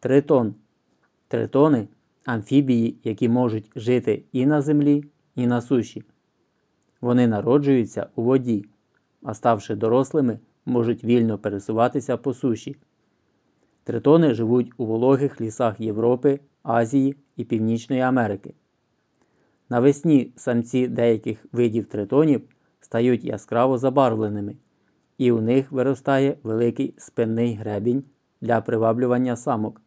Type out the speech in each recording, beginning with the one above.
Тритон. Тритони амфібії, які можуть жити і на землі, і на суші. Вони народжуються у воді, а ставши дорослими, можуть вільно пересуватися по суші. Тритони живуть у вологих лісах Європи, Азії і Північної Америки. Навесні самці деяких видів тритонів стають яскраво забарвленими, і у них виростає великий спинний гребінь для приваблювання самок.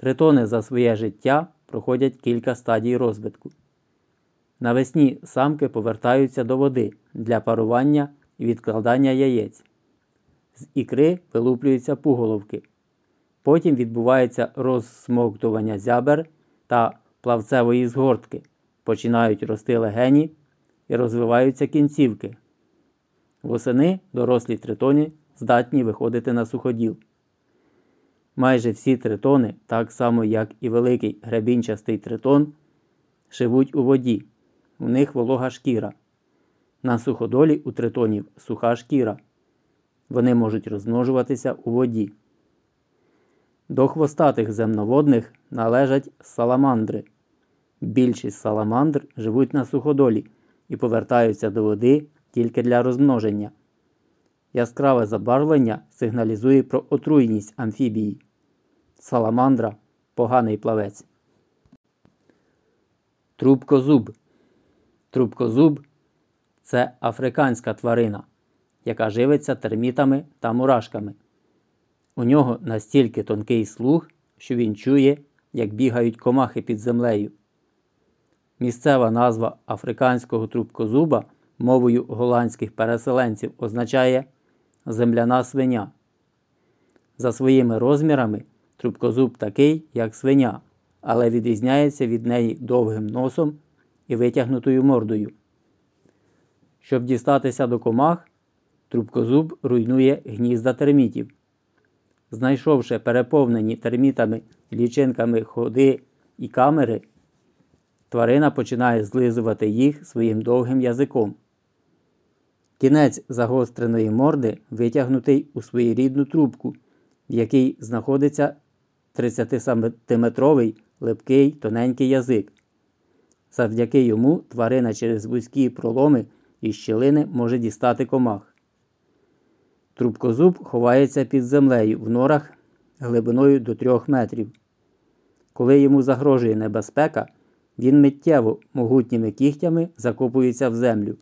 Тритони за своє життя проходять кілька стадій розвитку. Навесні самки повертаються до води для парування і відкладання яєць. З ікри вилуплюються пуголовки. Потім відбувається розсмоктування зябер та плавцевої згортки, починають рости легені і розвиваються кінцівки. Восени дорослі тритоні здатні виходити на суходіл. Майже всі тритони, так само як і великий гребінчастий тритон, живуть у воді. У них волога шкіра. На суходолі у тритонів суха шкіра. Вони можуть розмножуватися у воді. До хвостатих земноводних належать саламандри. Більшість саламандр живуть на суходолі і повертаються до води тільки для розмноження. Яскраве забарвлення сигналізує про отруйність амфібії. Саламандра поганий плавець. Трубкозуб. Трубкозуб це африканська тварина, яка живиться термітами та мурашками. У нього настільки тонкий слух, що він чує, як бігають комахи під землею. Місцева назва африканського трубкозуба мовою голландських переселенців означає земляна свиня. За своїми розмірами трубкозуб такий, як свиня, але відрізняється від неї довгим носом і витягнутою мордою. Щоб дістатися до комах, трубкозуб руйнує гнізда термітів. Знайшовши переповнені термітами лічинками ходи і камери, тварина починає злизувати їх своїм довгим язиком. Кінець загостреної морди витягнутий у своєрідну трубку, в якій знаходиться 30-сантиметровий липкий тоненький язик. Завдяки йому тварина через вузькі проломи і щілини може дістати комах. Трубкозуб ховається під землею в норах глибиною до 3 метрів. Коли йому загрожує небезпека, він миттєво могутніми кігтями закопується в землю.